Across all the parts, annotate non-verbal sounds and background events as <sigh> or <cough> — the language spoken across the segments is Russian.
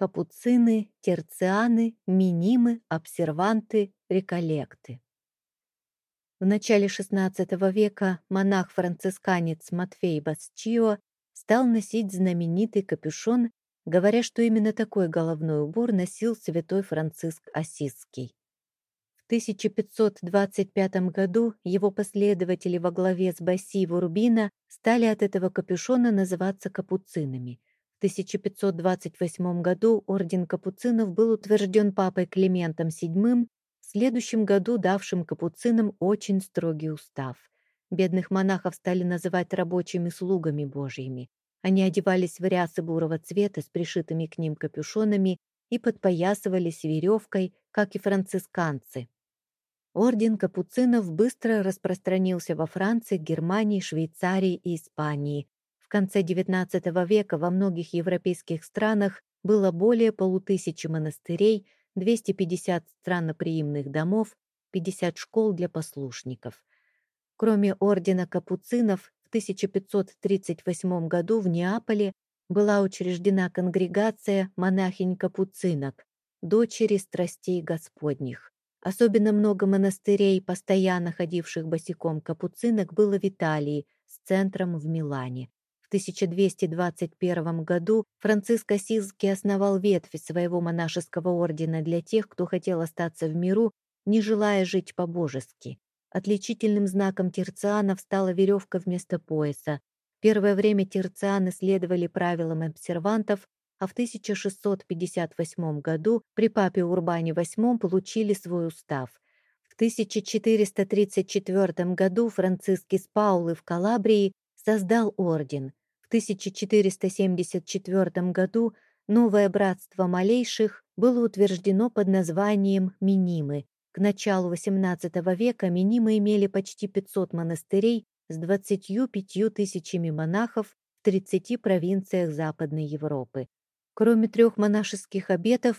капуцины, терцианы, минимы, обсерванты, реколлекты. В начале XVI века монах-францисканец Матфей Басчио стал носить знаменитый капюшон, говоря, что именно такой головной убор носил святой Франциск Осиский. В 1525 году его последователи во главе с Басси Вурбина стали от этого капюшона называться капуцинами. В 1528 году орден капуцинов был утвержден папой Климентом VII, в следующем году давшим капуцинам очень строгий устав. Бедных монахов стали называть рабочими слугами божьими. Они одевались в рясы бурого цвета с пришитыми к ним капюшонами и подпоясывались веревкой, как и францисканцы. Орден капуцинов быстро распространился во Франции, Германии, Швейцарии и Испании. Конце XIX века во многих европейских странах было более полутысячи монастырей, 250 странноприимных домов, 50 школ для послушников. Кроме ордена капуцинов, в 1538 году в Неаполе была учреждена конгрегация монахинь-капуцинок, дочери страстей Господних. Особенно много монастырей, постоянно ходивших босиком капуцинок, было в Италии, с центром в Милане. В 1221 году Франциск Осизский основал ветвь своего монашеского ордена для тех, кто хотел остаться в миру, не желая жить по-божески. Отличительным знаком терцианов стала веревка вместо пояса. Первое время терцианы следовали правилам обсервантов, а в 1658 году при папе Урбане VIII получили свой устав. В 1434 году Франциск из Паулы в Калабрии создал орден. В 1474 году новое братство малейших было утверждено под названием Минимы. К началу XVIII века Минимы имели почти 500 монастырей с 25 тысячами монахов в 30 провинциях Западной Европы. Кроме трех монашеских обетов,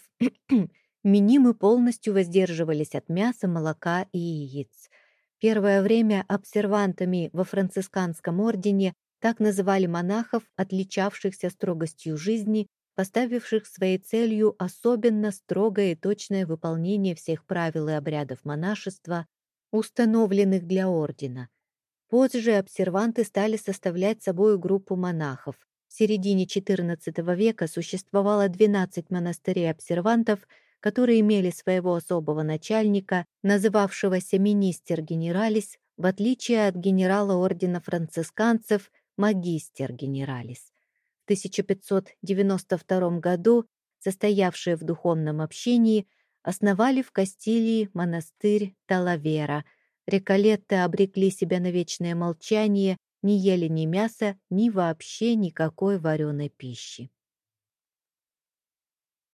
<clears throat> минимы полностью воздерживались от мяса, молока и яиц. Первое время обсервантами во францисканском ордене так называли монахов, отличавшихся строгостью жизни, поставивших своей целью особенно строгое и точное выполнение всех правил и обрядов монашества, установленных для ордена. Позже обсерванты стали составлять собою группу монахов, в середине XIV века существовало 12 монастырей-обсервантов, которые имели своего особого начальника, называвшегося министер-генералис, в отличие от генерала ордена францисканцев магистер-генералис. В 1592 году, состоявшие в духовном общении, основали в Кастилии монастырь Талавера. Реколетты обрекли себя на вечное молчание не ели ни мяса, ни вообще никакой вареной пищи.